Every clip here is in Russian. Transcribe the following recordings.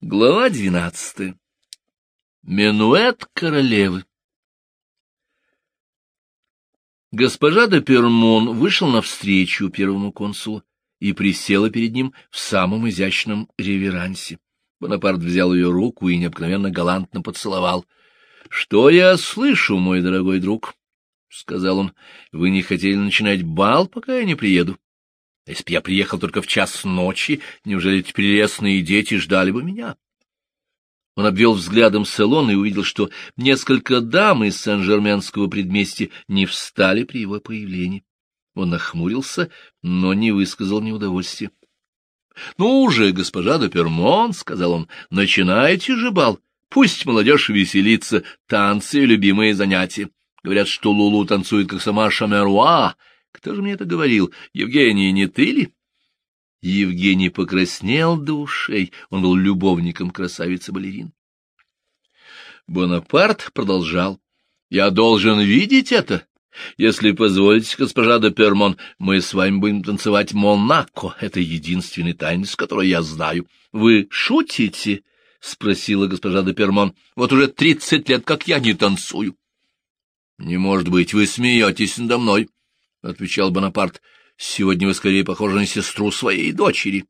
Глава двенадцатая. Менуэт королевы. Госпожа де Пермон вышел навстречу первому консулу и присела перед ним в самом изящном реверансе. Бонапарт взял ее руку и необыкновенно галантно поцеловал. — Что я слышу, мой дорогой друг? — сказал он. — Вы не хотели начинать бал, пока я не приеду? Если б я приехал только в час ночи, неужели эти прелестные дети ждали бы меня? Он обвел взглядом салон и увидел, что несколько дам из Сен-Жерменского предместья не встали при его появлении. Он нахмурился, но не высказал неудовольствия. — Ну уже, госпожа Допермон, — сказал он, — начинайте же бал. Пусть молодежь веселится, танцы — любимые занятия. Говорят, что Лулу танцует, как сама Шамеруа, кто же мне это говорил? Евгений, не ты ли? Евгений покраснел до ушей. Он был любовником красавицы-балерин. Бонапарт продолжал. — Я должен видеть это. Если позволите, госпожа де Пермон, мы с вами будем танцевать Монако. Это единственный танец, который я знаю. — Вы шутите? — спросила госпожа де Пермон. — Вот уже тридцать лет, как я не танцую. — Не может быть, вы смеетесь надо мной. — отвечал Бонапарт. — Сегодня вы скорее похожи на сестру своей дочери.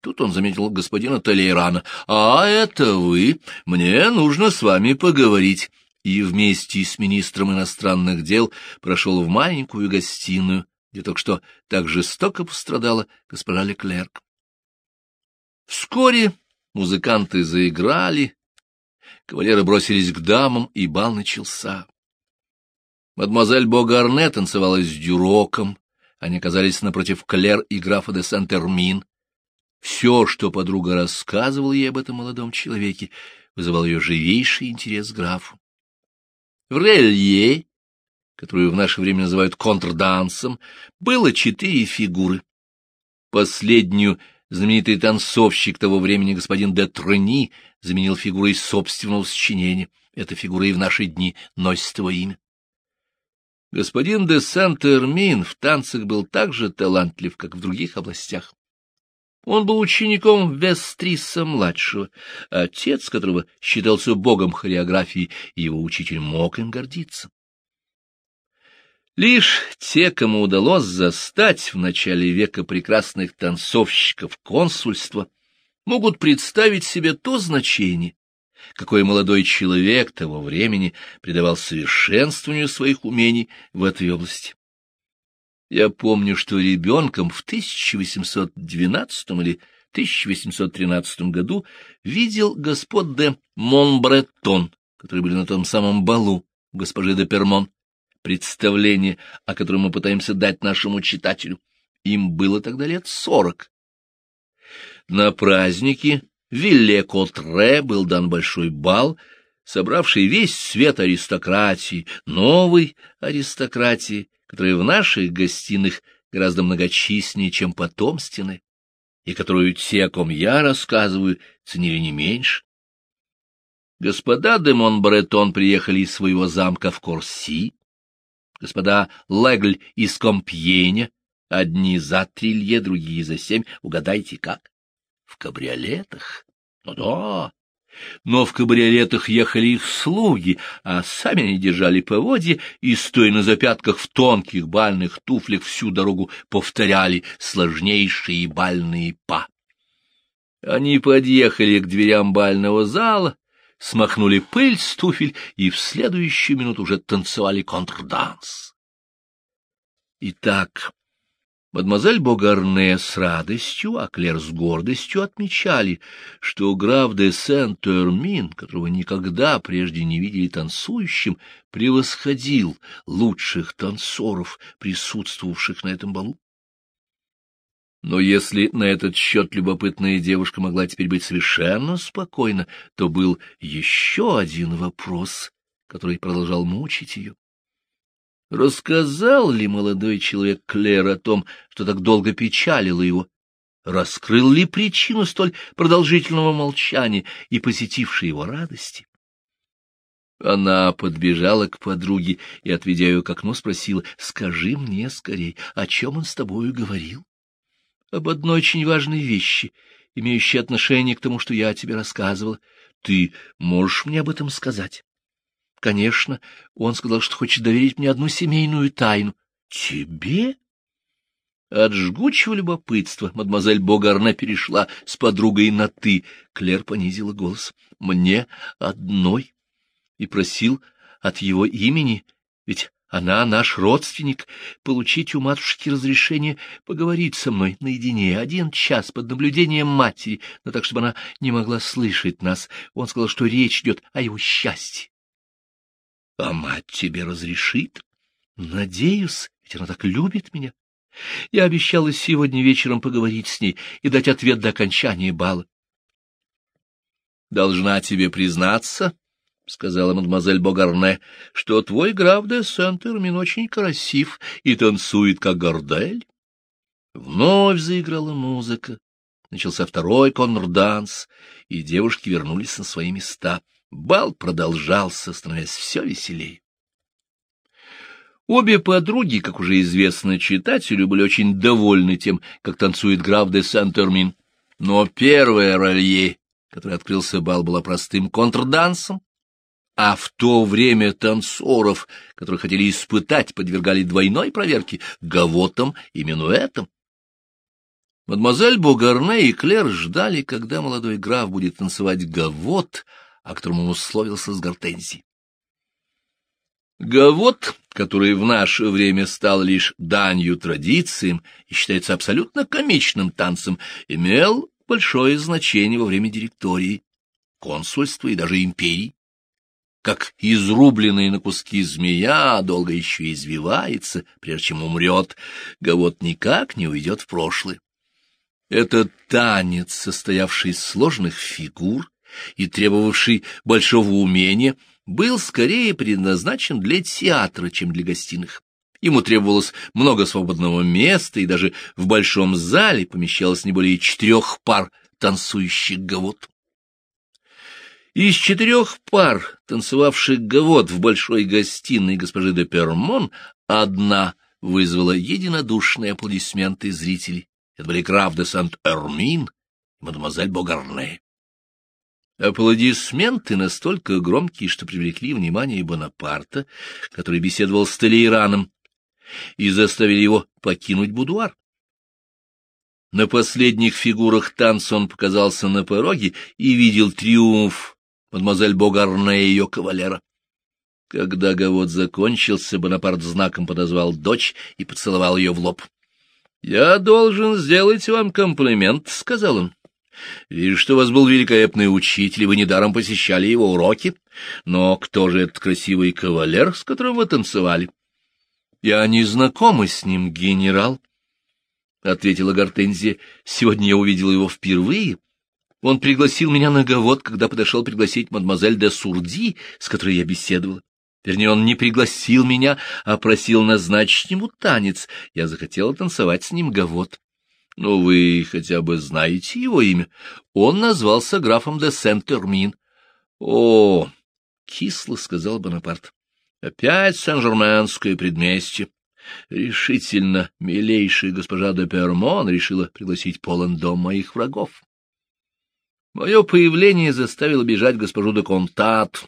Тут он заметил господина Толейрана. — А это вы? Мне нужно с вами поговорить. И вместе с министром иностранных дел прошел в маленькую гостиную, где только что так жестоко пострадала госпожа Леклерк. Вскоре музыканты заиграли, кавалеры бросились к дамам, и бал начался. Мадемуазель Богарне танцевала с Дюроком, они оказались напротив Клер и графа де Сент-Эрмин. Все, что подруга рассказывала ей об этом молодом человеке, вызывал ее живейший интерес к графу. В релье, которую в наше время называют контрдансом, было четыре фигуры. Последнюю знаменитый танцовщик того времени господин де Трони заменил фигурой собственного сочинения. Эта фигура и в наши дни носит его имя. Господин де Сент-Эрмин в танцах был так же талантлив, как в других областях. Он был учеником Вестриса-младшего, отец которого считался богом хореографии, и его учитель мог им гордиться. Лишь те, кому удалось застать в начале века прекрасных танцовщиков консульства, могут представить себе то значение, какой молодой человек того времени придавал совершенствованию своих умений в этой области. Я помню, что ребенком в 1812 или 1813 году видел господ де Монбретон, которые были на том самом балу госпожи де Пермон, представление, о котором мы пытаемся дать нашему читателю. Им было тогда лет сорок. На празднике Вилле-Котре был дан большой бал, собравший весь свет аристократии, новой аристократии, которая в наших гостиных гораздо многочисленнее, чем потомственная, и которую те, о ком я рассказываю, ценили не меньше. Господа де Монбретон приехали из своего замка в Корси, господа Легль из Компьеня, одни за три лье, другие за семь, угадайте как в кабриолетах. Ну да, но в кабриолетах ехали их слуги, а сами они держали поводья и, стоя на запятках в тонких бальных туфлях, всю дорогу повторяли сложнейшие бальные па. Они подъехали к дверям бального зала, смахнули пыль с туфель и в следующую минуту уже танцевали контрданс. Итак, Мадемуазель Богарне с радостью, а Клер с гордостью отмечали, что граф де Сент-Эрмин, которого никогда прежде не видели танцующим, превосходил лучших танцоров, присутствовавших на этом балу. Но если на этот счет любопытная девушка могла теперь быть совершенно спокойна, то был еще один вопрос, который продолжал мучить ее. Рассказал ли молодой человек Клэр о том, что так долго печалило его? Раскрыл ли причину столь продолжительного молчания и посетившей его радости? Она подбежала к подруге и, отведя ее к окну, спросила, «Скажи мне скорей, о чем он с тобою говорил?» «Об одной очень важной вещи, имеющие отношение к тому, что я тебе рассказывала. Ты можешь мне об этом сказать? Конечно, он сказал, что хочет доверить мне одну семейную тайну. Тебе? От жгучего любопытства мадемуазель Богарне перешла с подругой на «ты». Клер понизила голос. «Мне одной». И просил от его имени, ведь она наш родственник, получить у матушки разрешение поговорить со мной наедине один час под наблюдением матери, но так, чтобы она не могла слышать нас. Он сказал, что речь идет о его счастье. — А мать тебе разрешит? — Надеюсь, ведь она так любит меня. Я обещала сегодня вечером поговорить с ней и дать ответ до окончания бала. — Должна тебе признаться, — сказала мадемуазель Богарне, — что твой граф де Сент-Эрмин очень красив и танцует, как гордель. Вновь заиграла музыка. Начался второй конрданс, и девушки вернулись на свои места. Бал продолжался, становясь все веселее. Обе подруги, как уже известно читателю, были очень довольны тем, как танцует граф де Сент-Эрмин. Но первая ролье, который открылся бал, была простым контрдансом, а в то время танцоров, которые хотели испытать, подвергали двойной проверке — гавотом и минуэтом. Мадемуазель Бугарне и Клер ждали, когда молодой граф будет танцевать гавот, о котором он условился с Гортензией. Гавот, который в наше время стал лишь данью традициям и считается абсолютно комичным танцем, имел большое значение во время директории, консульства и даже империи как изрубленная на куски змея, долго еще извивается, прежде чем умрет, Гавот никак не уйдет в прошлое. Этот танец, состоявший из сложных фигур и требовавший большого умения, был скорее предназначен для театра, чем для гостиных. Ему требовалось много свободного места, и даже в большом зале помещалось не более четырех пар танцующих гавот. Из четырех пар, танцевавших гавот в большой гостиной госпожи де Пермон, одна вызвала единодушные аплодисменты зрителей. Это были граф де Сант-Эрмин и мадемуазель Богарне. Аплодисменты настолько громкие, что привлекли внимание Бонапарта, который беседовал с Толейраном, и заставили его покинуть будуар. На последних фигурах танца он показался на пороге и видел триумф мадемуазель Богарне и ее кавалера. Когда гавот закончился, Бонапарт знаком подозвал дочь и поцеловал ее в лоб. — Я должен сделать вам комплимент, — сказал он. — Вижу, что у вас был великолепный учитель, и вы недаром посещали его уроки. Но кто же этот красивый кавалер, с которым вы танцевали? — Я не знакома с ним, генерал, — ответила Гортензия. — Сегодня я увидела его впервые. Он пригласил меня на гавот, когда подошел пригласить мадемуазель де Сурди, с которой я беседовала. Вернее, он не пригласил меня, а просил назначить ему танец. Я захотела танцевать с ним гавот. Ну, вы хотя бы знаете его имя. Он назвался графом де Сент-Термин. — О, — кисло сказал Бонапарт, — опять Сен-Жерменское предместье. Решительно, милейшая госпожа де Пермон решила пригласить полон дом моих врагов. Мое появление заставило бежать госпожу де Контат,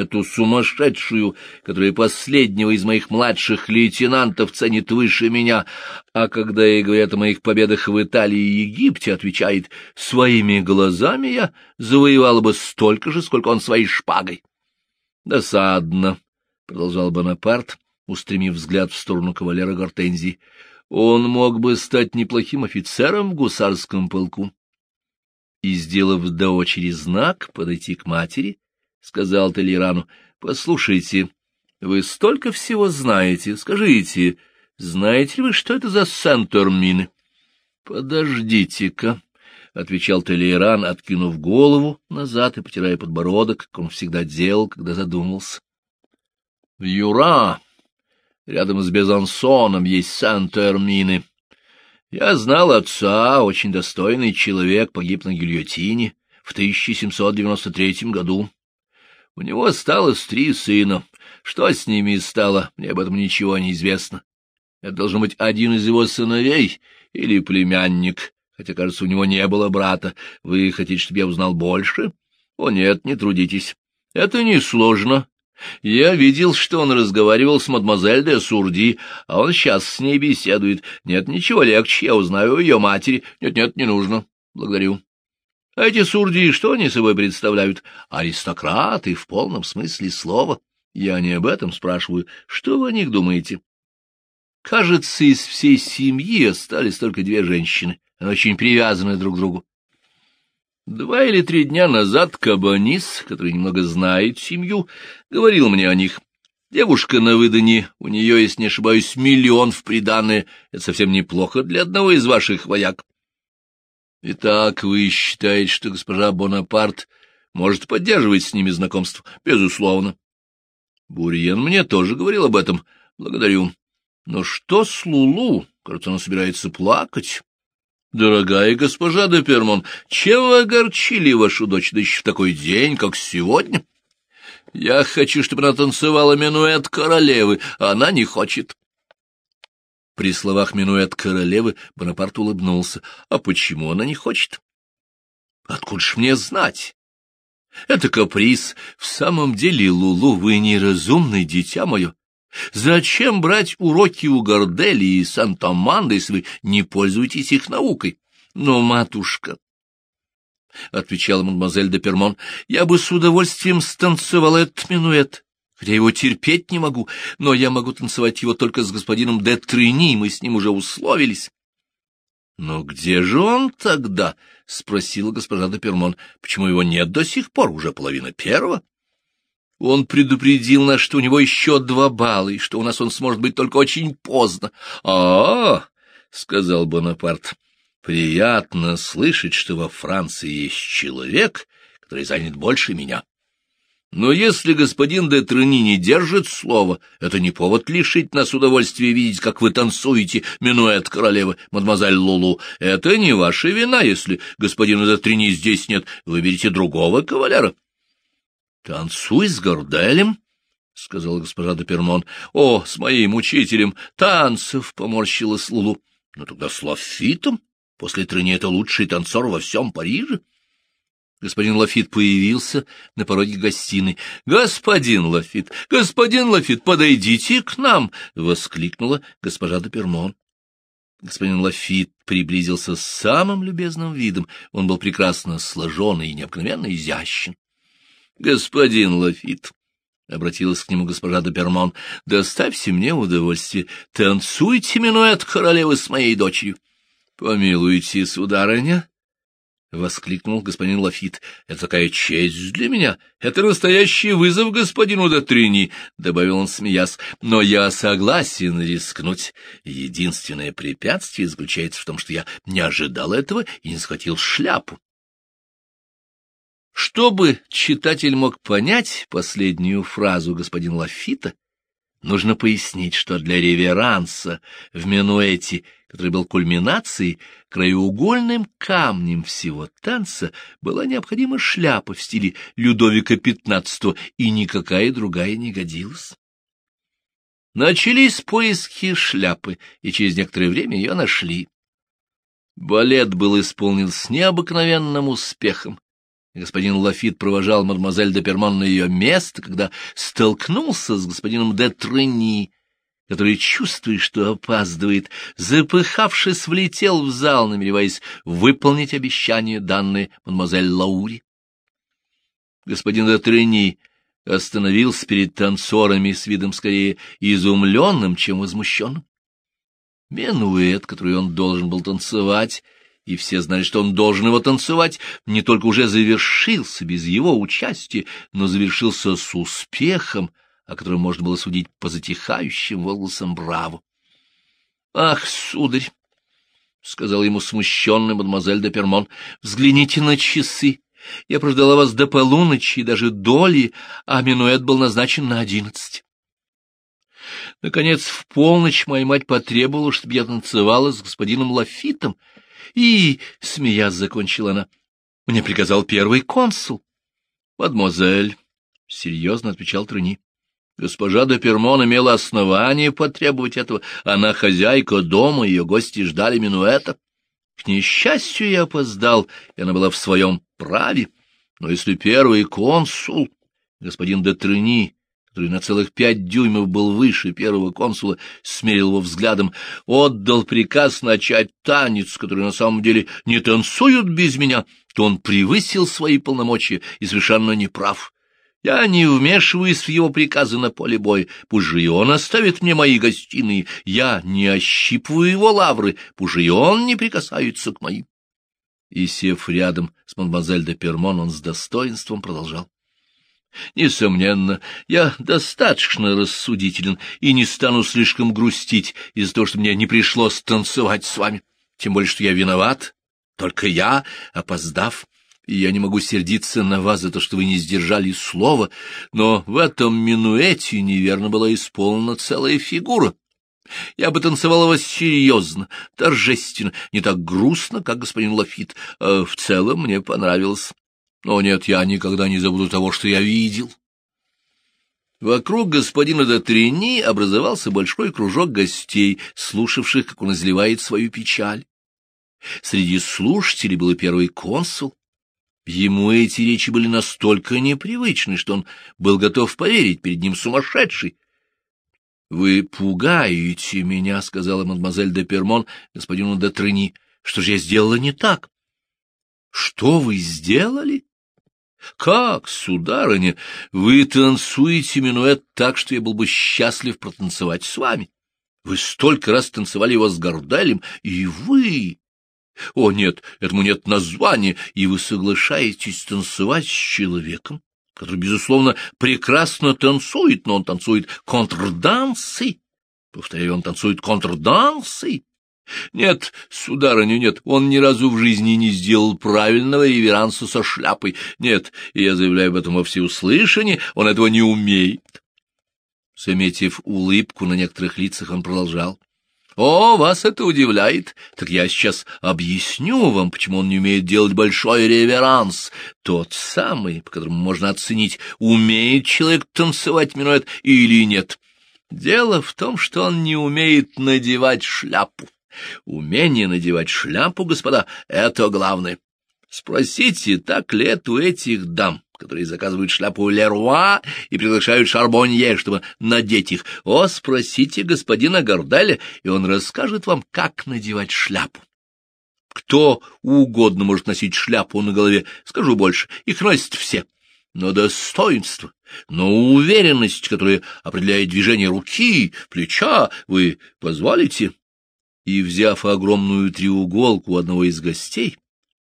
эту сумасшедшую, которая последнего из моих младших лейтенантов ценит выше меня, а когда ей говорят о моих победах в Италии и Египте, отвечает, «Своими глазами я завоевала бы столько же, сколько он своей шпагой». «Досадно», — продолжал Бонапарт, устремив взгляд в сторону кавалера Гортензии. «Он мог бы стать неплохим офицером в гусарском полку» и, сделав до очереди знак подойти к матери, сказал Толерану, — Послушайте, вы столько всего знаете, скажите, знаете ли вы, что это за Сент-Термины? — Подождите-ка, — отвечал Толейран, откинув голову назад и потирая подбородок, как он всегда делал, когда задумался. — Юра, рядом с Безансоном, есть Сент-Термины. Я знал отца, очень достойный человек, погиб на гильотине в 1793 году. У него осталось три сына. Что с ними стало, мне об этом ничего не известно. Это должен быть один из его сыновей или племянник, хотя, кажется, у него не было брата. Вы хотите, чтобы я узнал больше? О, нет, не трудитесь. Это несложно. Я видел, что он разговаривал с мадемуазель де Сурди, а он сейчас с ней беседует. Нет, ничего легче, я узнаю ее матери. Нет-нет, не нужно. Благодарю. Эти Сурди, что они собой представляют? Аристократы в полном смысле слова. Я не об этом спрашиваю. Что вы о них думаете? Кажется, из всей семьи остались только две женщины. Они очень привязаны друг к другу. Два или три дня назад Кабанис, который немного знает семью, говорил мне о них. Девушка на выдане, у нее, если не ошибаюсь, миллион в приданное. Это совсем неплохо для одного из ваших вояк. Итак, вы считаете, что госпожа Бонапарт может поддерживать с ними знакомство? Безусловно. Бурьен мне тоже говорил об этом. Благодарю. Но что с Лулу? Кажется, она собирается плакать. Дорогая госпожа де Пермон, чем вы огорчили вашу дочь, да еще в такой день, как сегодня? Я хочу, чтобы она танцевала минуэт королевы, а она не хочет. При словах минуэт королевы Бонапарт улыбнулся. А почему она не хочет? Откуда ж мне знать? Это каприз. В самом деле, Лулу, вы неразумный, дитя мое. Зачем брать уроки у Гордели и Сантаманды, если вы не пользуетесь их наукой? Но, матушка, — отвечала мадемуазель де Пермон, — я бы с удовольствием станцевала этот минуэт, хотя его терпеть не могу, но я могу танцевать его только с господином де Трини, мы с ним уже условились. — Но где же он тогда? — спросила госпожа де Пермон. — Почему его нет до сих пор? Уже половина первого. Он предупредил нас, что у него еще два балла, и что у нас он сможет быть только очень поздно. А — -а, сказал Бонапарт, — приятно слышать, что во Франции есть человек, который занят больше меня. Но если господин де Трени не держит слова, это не повод лишить нас удовольствия видеть, как вы танцуете, минуэт королевы, мадемуазель Лулу. Это не ваша вина, если господина де Трени здесь нет. Выберите другого кавалера. — Танцуй с Гарделем, — сказала госпожа де Пермон. — О, с моим учителем танцев, — поморщилась Лулу. — Ну тогда с Лафитом. После Трени это лучший танцор во всем Париже. Господин Лафит появился на пороге гостиной. — Господин Лафит, господин Лафит, подойдите к нам! — воскликнула госпожа де Пермон. Господин Лафит приблизился с самым любезным видом. Он был прекрасно сложен и необыкновенно изящен. Господин Лафит, — обратилась к нему госпожа Добермон, — доставьте мне удовольствие, танцуйте минуэт королевы с моей дочерью. — Помилуйте, сударыня, — воскликнул господин Лафит. — Это такая честь для меня. Это настоящий вызов господину Дотрини, — добавил он, смеясь. — Но я согласен рискнуть. Единственное препятствие заключается в том, что я не ожидал этого и не схватил шляпу. Чтобы читатель мог понять последнюю фразу господина Лафита, нужно пояснить, что для реверанса в минуэте, который был кульминацией, краеугольным камнем всего танца была необходима шляпа в стиле Людовика XV, и никакая другая не годилась. Начались поиски шляпы, и через некоторое время ее нашли. Балет был исполнен с необыкновенным успехом, Господин Лафит провожал мадемуазель де Пермон на ее место, когда столкнулся с господином де Трени, который, чувствуя, что опаздывает, запыхавшись, влетел в зал, намереваясь выполнить обещание, данное мадемуазель Лаури. Господин де Трени остановился перед танцорами с видом скорее изумленным, чем возмущенным. Менуэт, который он должен был танцевать, и все знали, что он должен его танцевать, не только уже завершился без его участия, но завершился с успехом, о котором можно было судить по затихающим волосам Браво. — Ах, сударь! — сказал ему смущенный мадемуазель де Пермон, — взгляните на часы. Я прождала вас до полуночи и даже доли, а минуэт был назначен на одиннадцать. Наконец, в полночь моя мать потребовала, чтобы я танцевала с господином Лафитом, и, — смеясь, закончила она, — мне приказал первый консул. — Мадемуазель, — серьезно отвечал Трыни, — госпожа де Пермон имела основание потребовать этого. Она хозяйка дома, ее гости ждали минуэта. К несчастью, я опоздал, и она была в своем праве. Но если первый консул, господин де Трени, который на целых пять дюймов был выше первого консула, смерил его взглядом, отдал приказ начать танец, который на самом деле не танцуют без меня, то он превысил свои полномочия и совершенно не прав. Я не вмешиваюсь в его приказы на поле боя, пусть же и он оставит мне мои гостиные, я не ощипываю его лавры, пусть же и он не прикасается к моим. И, сев рядом с мадемуазель де Пермон, он с достоинством продолжал. Несомненно, я достаточно рассудителен и не стану слишком грустить из-за того, что мне не пришлось танцевать с вами. Тем более, что я виноват, только я, опоздав, и я не могу сердиться на вас за то, что вы не сдержали слова, но в этом минуэте неверно была исполнена целая фигура. Я бы танцевала вас серьезно, торжественно, не так грустно, как господин Лафит. А в целом мне понравилось. Но нет, я никогда не забуду того, что я видел. Вокруг господина Дотрини образовался большой кружок гостей, слушавших, как он изливает свою печаль. Среди слушателей был и первый консул. Ему эти речи были настолько непривычны, что он был готов поверить перед ним сумасшедший. — Вы пугаете меня, — сказала мадемуазель де Пермон господину де Трени. — Что же я сделала не так? — Что вы сделали? — Как, сударыня, вы танцуете минуэт так, что я был бы счастлив протанцевать с вами. Вы столько раз танцевали его с Горделем, и вы... О, нет, этому нет названия, и вы соглашаетесь танцевать с человеком, который, безусловно, прекрасно танцует, но он танцует контрдансы. Повторяю, он танцует контрдансы. Нет, сударыня, нет, он ни разу в жизни не сделал правильного реверанса со шляпой. Нет, и я заявляю об этом во всеуслышание, он этого не умеет. Заметив улыбку на некоторых лицах, он продолжал. «О, вас это удивляет? Так я сейчас объясню вам, почему он не умеет делать большой реверанс. Тот самый, по которому можно оценить, умеет человек танцевать минуэт или нет. Дело в том, что он не умеет надевать шляпу. Умение надевать шляпу, господа, — это главное. Спросите, так ли это у этих дам, которые заказывают шляпу Леруа и приглашают Шарбонье, чтобы надеть их. О, спросите господина Гордаля, и он расскажет вам, как надевать шляпу. Кто угодно может носить шляпу на голове, скажу больше, их носят все. Но достоинство, но уверенность, которая определяет движение руки, плеча, вы позволите? И, взяв огромную треуголку одного из гостей,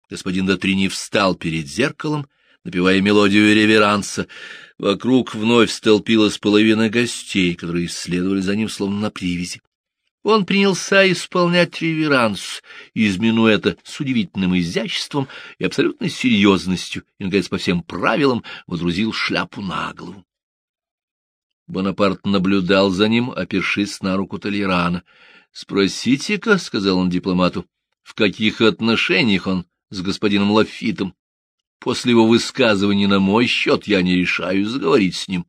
господин Дотрини встал перед зеркалом напевая мелодию реверанса. Вокруг вновь столпилась половина гостей, которые следовали за ним словно на привязи. Он принялся исполнять реверанс из минуэта с удивительным изяществом и абсолютной серьезностью, и, наконец, по всем правилам водрузил шляпу на голову. Бонапарт наблюдал за ним, опершись на руку Толерана. — Спросите-ка, — сказал он дипломату, — в каких отношениях он с господином Лафитом? После его высказывания на мой счет я не решаю заговорить с ним.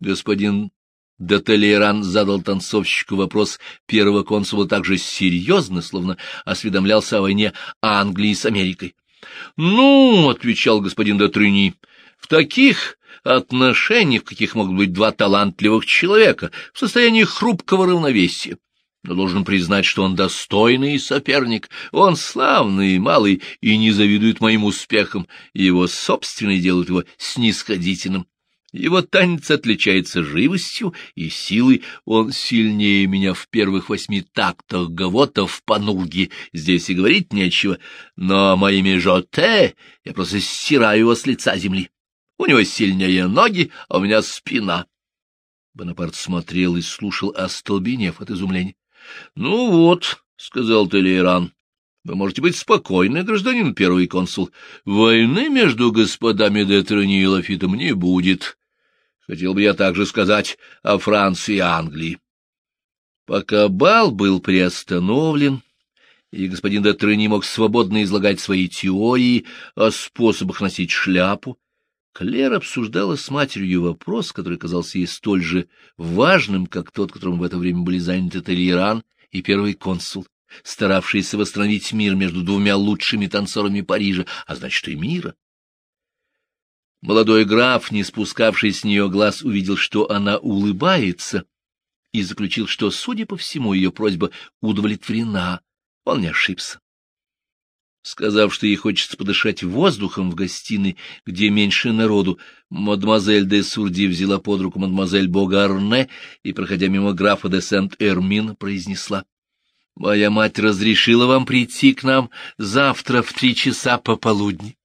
Господин де задал танцовщику вопрос первого консула так же серьезно, словно осведомлялся о войне Англии с Америкой. — Ну, — отвечал господин де в таких отношениях, в каких могут быть два талантливых человека, в состоянии хрупкого равновесия но должен признать, что он достойный соперник, он славный, малый и не завидует моим успехам, и его собственные делают его снисходительным. Его танец отличается живостью и силой, он сильнее меня в первых восьми тактах гавотов по нурге, здесь и говорить нечего, но моими жоте я просто стираю его с лица земли. У него сильнее ноги, а у меня спина. Бонапарт смотрел и слушал, остолбенев от изумления. — Ну вот, — сказал Толейран, — вы можете быть спокойны, гражданин первый консул. Войны между господами Детрони и Лафитом не будет. Хотел бы я также сказать о Франции и Англии. Пока бал был приостановлен, и господин Детрени мог свободно излагать свои теории о способах носить шляпу, Клер обсуждала с матерью вопрос, который казался ей столь же важным, как тот, которым в это время были заняты Толеран и первый консул. старавшаяся восстановить мир между двумя лучшими танцорами Парижа, а значит и мира. Молодой граф, не спускавший с нее глаз, увидел, что она улыбается, и заключил, что, судя по всему, ее просьба удовлетворена. Он не ошибся. Сказав, что ей хочется подышать воздухом в гостиной, где меньше народу, мадемуазель де Сурди взяла под руку мадемуазель Богарне и, проходя мимо графа де Сент-Эрмин, произнесла. — Моя мать разрешила вам прийти к нам завтра в три часа пополудни.